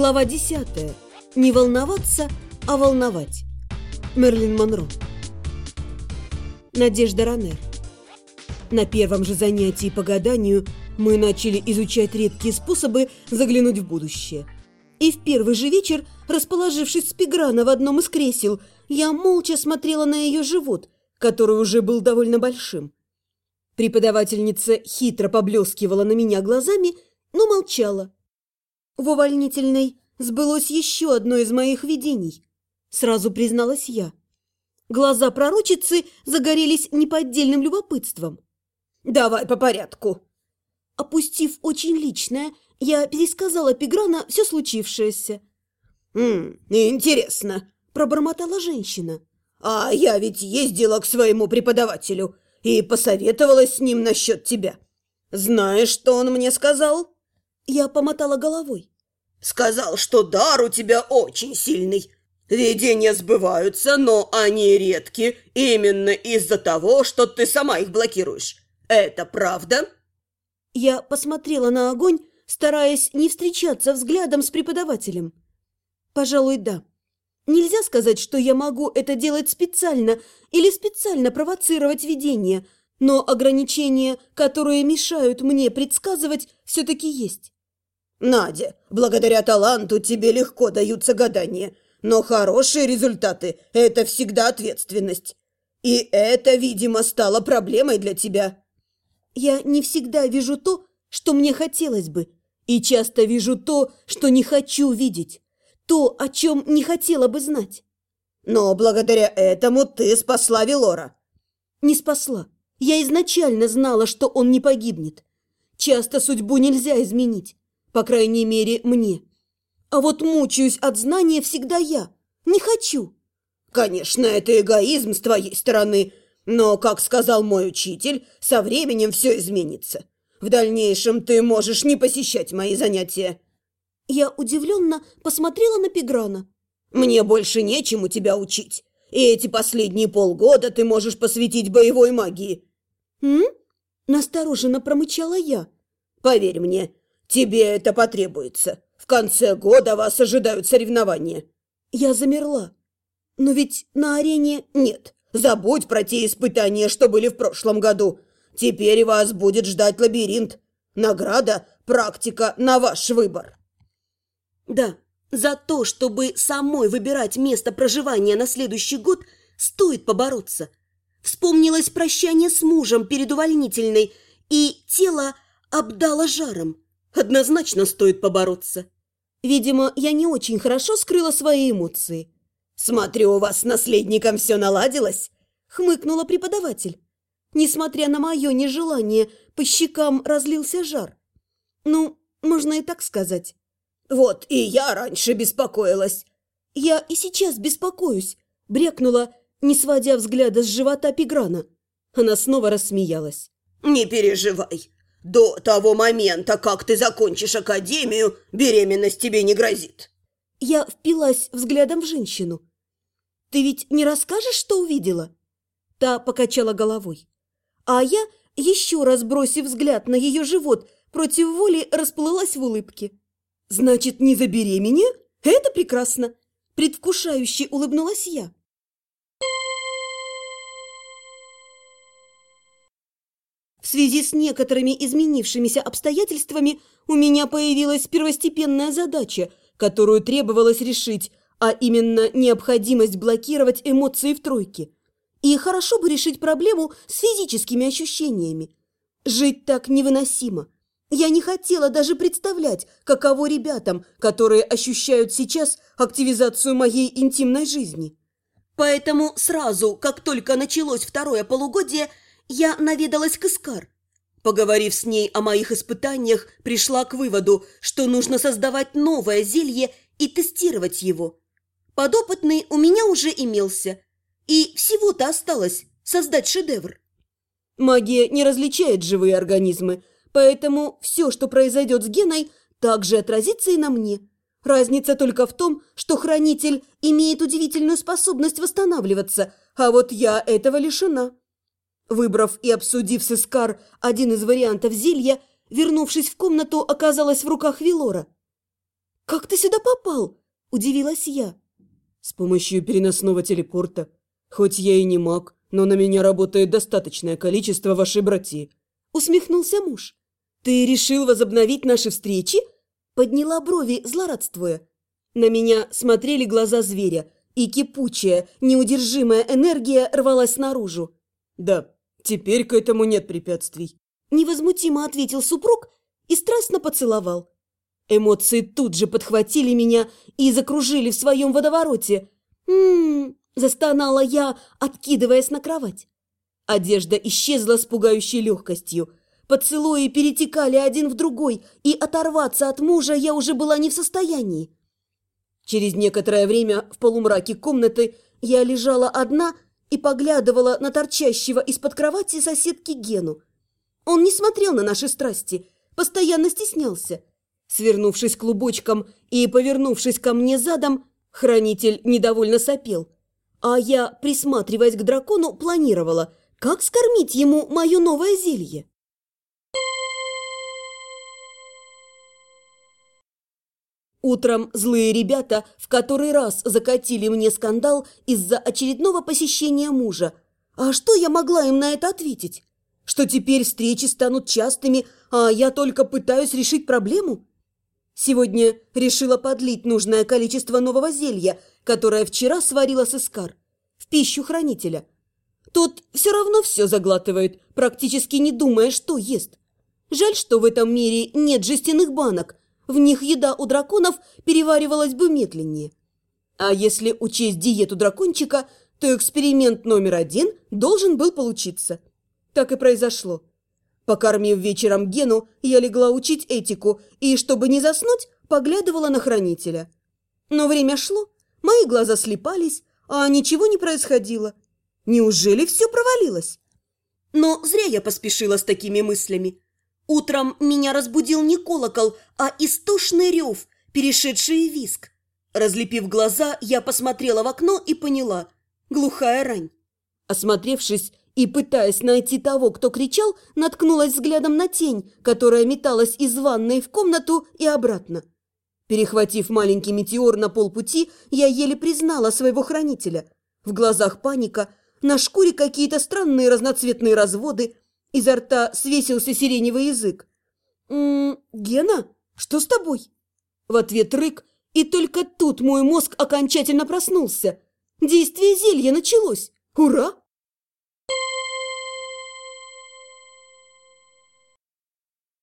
Глава 10. Не волноваться, а волновать. Мерлин Монро. Надежда Ранер. На первом же занятии по гаданию мы начали изучать редкие способы заглянуть в будущее. И в первый же вечер, расположившись с Пиграна в одном из кресел, я молча смотрела на ее живот, который уже был довольно большим. Преподавательница хитро поблескивала на меня глазами, но молчала. В увольнительной сбылось еще одно из моих видений. Сразу призналась я. Глаза пророчицы загорелись неподдельным любопытством. «Давай по порядку». Опустив очень личное, я пересказала Пиграна все случившееся. «М интересно», – пробормотала женщина. «А я ведь ездила к своему преподавателю и посоветовалась с ним насчет тебя. Знаешь, что он мне сказал?» Я помотала головой. «Сказал, что дар у тебя очень сильный. Видения сбываются, но они редки именно из-за того, что ты сама их блокируешь. Это правда?» Я посмотрела на огонь, стараясь не встречаться взглядом с преподавателем. «Пожалуй, да. Нельзя сказать, что я могу это делать специально или специально провоцировать видение, но ограничения, которые мешают мне предсказывать, все-таки есть. «Надя, благодаря таланту тебе легко даются гадания, но хорошие результаты – это всегда ответственность. И это, видимо, стало проблемой для тебя». «Я не всегда вижу то, что мне хотелось бы, и часто вижу то, что не хочу видеть, то, о чем не хотела бы знать». «Но благодаря этому ты спасла Велора». «Не спасла. Я изначально знала, что он не погибнет. Часто судьбу нельзя изменить. По крайней мере, мне. А вот мучаюсь от знания всегда я. Не хочу. Конечно, это эгоизм с твоей стороны, но, как сказал мой учитель, со временем все изменится. В дальнейшем ты можешь не посещать мои занятия. Я удивленно посмотрела на Пиграна. Мне больше нечему тебя учить. И эти последние полгода ты можешь посвятить боевой магии. М? Настороженно промычала я. Поверь мне, Тебе это потребуется. В конце года вас ожидают соревнования. Я замерла. Но ведь на арене нет. Забудь про те испытания, что были в прошлом году. Теперь вас будет ждать лабиринт. Награда – практика на ваш выбор. Да, за то, чтобы самой выбирать место проживания на следующий год, стоит побороться. Вспомнилось прощание с мужем перед увольнительной, и тело обдало жаром. Однозначно стоит побороться. Видимо, я не очень хорошо скрыла свои эмоции. «Смотрю, у вас с наследником все наладилось?» – хмыкнула преподаватель. Несмотря на мое нежелание, по щекам разлился жар. Ну, можно и так сказать. «Вот и я раньше беспокоилась». «Я и сейчас беспокоюсь», – брякнула, не сводя взгляда с живота Пиграна. Она снова рассмеялась. «Не переживай. До того момента, как ты закончишь академию, беременность тебе не грозит. Я впилась взглядом в женщину. Ты ведь не расскажешь, что увидела? Та покачала головой. А я, еще раз бросив взгляд на ее живот, против воли расплылась в улыбке. Значит, не забеременею? Это прекрасно. Предвкушающе улыбнулась я. В связи с некоторыми изменившимися обстоятельствами у меня появилась первостепенная задача, которую требовалось решить, а именно необходимость блокировать эмоции в тройке. И хорошо бы решить проблему с физическими ощущениями. Жить так невыносимо. Я не хотела даже представлять, каково ребятам, которые ощущают сейчас активизацию моей интимной жизни. Поэтому сразу, как только началось второе полугодие, я наведалась к Искар. Поговорив с ней о моих испытаниях, пришла к выводу, что нужно создавать новое зелье и тестировать его. Подопытный у меня уже имелся, и всего-то осталось создать шедевр. Магия не различает живые организмы, поэтому все, что произойдет с Геной, также отразится и на мне. Разница только в том, что хранитель имеет удивительную способность восстанавливаться, а вот я этого лишена. Выбрав и обсудив с Искар один из вариантов зелья, вернувшись в комнату, оказалась в руках Вилора. Как ты сюда попал?» – удивилась я. «С помощью переносного телепорта. Хоть я и не маг, но на меня работает достаточное количество вашей братьи», – усмехнулся муж. «Ты решил возобновить наши встречи?» – подняла брови, злорадствуя. На меня смотрели глаза зверя, и кипучая, неудержимая энергия рвалась наружу. «Да, теперь к этому нет препятствий», – невозмутимо ответил супруг и страстно поцеловал. Эмоции тут же подхватили меня и закружили в своем водовороте. «М-м-м!» – застонала я, откидываясь на кровать. Одежда исчезла с пугающей легкостью. Поцелуи перетекали один в другой, и оторваться от мужа я уже была не в состоянии. Через некоторое время в полумраке комнаты я лежала одна и поглядывала на торчащего из-под кровати соседки Гену. Он не смотрел на наши страсти, постоянно стеснялся. Свернувшись клубочком и повернувшись ко мне задом, хранитель недовольно сопел. А я, присматриваясь к дракону, планировала, как скормить ему мое новое зелье. Утром злые ребята в который раз закатили мне скандал из-за очередного посещения мужа. А что я могла им на это ответить? Что теперь встречи станут частыми, а я только пытаюсь решить проблему? Сегодня решила подлить нужное количество нового зелья, которое вчера сварила Сыскар, в пищу хранителя. Тот все равно все заглатывает, практически не думая, что ест. Жаль, что в этом мире нет жестяных банок, в них еда у драконов переваривалась бы медленнее. А если учесть диету дракончика, то эксперимент номер один должен был получиться. Так и произошло. Покормив вечером Гену, я легла учить этику и, чтобы не заснуть, поглядывала на хранителя. Но время шло, мои глаза слепались, а ничего не происходило. Неужели все провалилось? Но зря я поспешила с такими мыслями. Утром меня разбудил не колокол, а истошный рев, перешедший в виск. Разлепив глаза, я посмотрела в окно и поняла – глухая рань. Осмотревшись и, пытаясь найти того, кто кричал, наткнулась взглядом на тень, которая металась из ванной в комнату и обратно. Перехватив маленький метеор на полпути, я еле признала своего хранителя. В глазах паника, на шкуре какие-то странные разноцветные разводы – Изо рта свесился сиреневый язык. «М -м, «Гена, что с тобой?» В ответ рык, и только тут мой мозг окончательно проснулся. Действие зелья началось. Ура!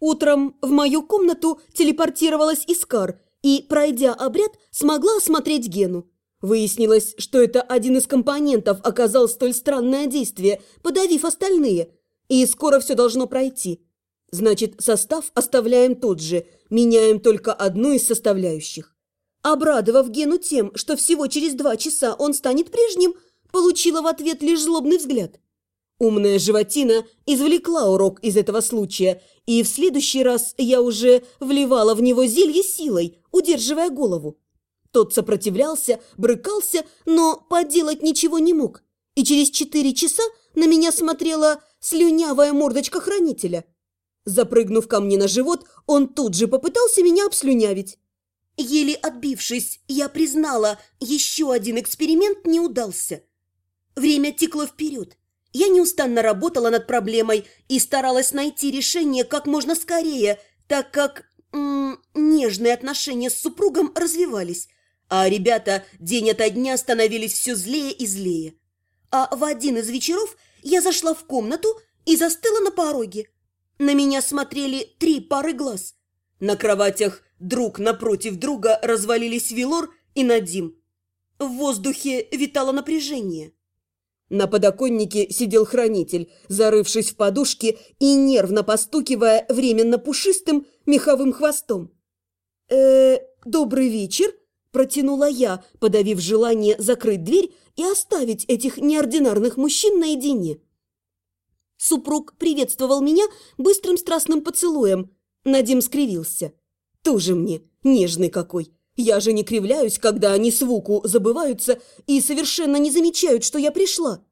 Утром в мою комнату телепортировалась Искар и, пройдя обряд, смогла осмотреть Гену. Выяснилось, что это один из компонентов оказал столь странное действие, подавив остальные – и скоро все должно пройти. Значит, состав оставляем тот же, меняем только одну из составляющих. Обрадовав Гену тем, что всего через два часа он станет прежним, получила в ответ лишь злобный взгляд. Умная животина извлекла урок из этого случая, и в следующий раз я уже вливала в него зелье силой, удерживая голову. Тот сопротивлялся, брыкался, но поделать ничего не мог. И через четыре часа на меня смотрела слюнявая мордочка хранителя. Запрыгнув ко мне на живот, он тут же попытался меня обслюнявить. Еле отбившись, я признала, еще один эксперимент не удался. Время текло вперед. Я неустанно работала над проблемой и старалась найти решение как можно скорее, так как м -м, нежные отношения с супругом развивались, а ребята день ото дня становились все злее и злее. А в один из вечеров я зашла в комнату и застыла на пороге. На меня смотрели три пары глаз. На кроватях друг напротив друга развалились Вилор и Надим. В воздухе витало напряжение. На подоконнике сидел хранитель, зарывшись в подушки и нервно постукивая временно пушистым меховым хвостом. э добрый вечер!» – протянула я, подавив желание закрыть дверь и оставить этих неординарных мужчин наедине. Супруг приветствовал меня быстрым страстным поцелуем. Надим скривился. Тоже мне нежный какой. Я же не кривляюсь, когда они с Вуку забываются и совершенно не замечают, что я пришла.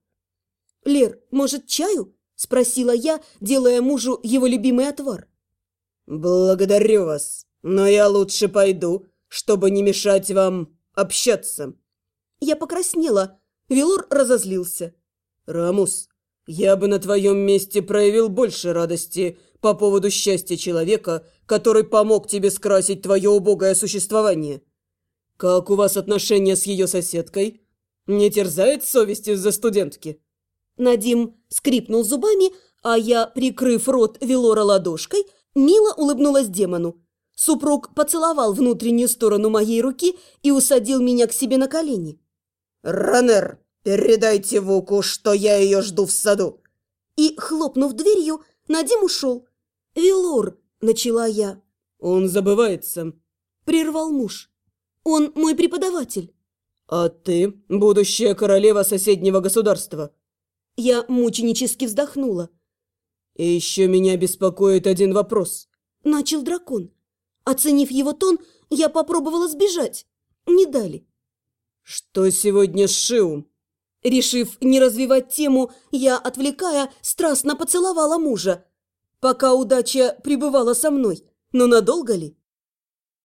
«Лер, может, чаю?» – спросила я, делая мужу его любимый отвар. «Благодарю вас, но я лучше пойду. Чтобы не мешать вам общаться». Я покраснела. Велор разозлился. «Рамус, я бы на твоем месте проявил больше радости по поводу счастья человека, который помог тебе скрасить твое убогое существование. Как у вас отношения с ее соседкой? Не терзает совесть из-за студентки?» Надим скрипнул зубами, а я, прикрыв рот Велора ладошкой, мило улыбнулась демону. Супруг поцеловал внутреннюю сторону моей руки и усадил меня к себе на колени. «Ранер, передайте Вуку, что я ее жду в саду!» И, хлопнув дверью, Надим ушел. «Велор», — начала я. «Он забывается», — прервал муж. «Он мой преподаватель». «А ты будущая королева соседнего государства». Я мученически вздохнула. «И еще меня беспокоит один вопрос», — начал дракон. Оценив его тон, я попробовала сбежать. Не дали. «Что сегодня с Шиум?» Решив не развивать тему, я, отвлекая, страстно поцеловала мужа, пока удача пребывала со мной. Но надолго ли?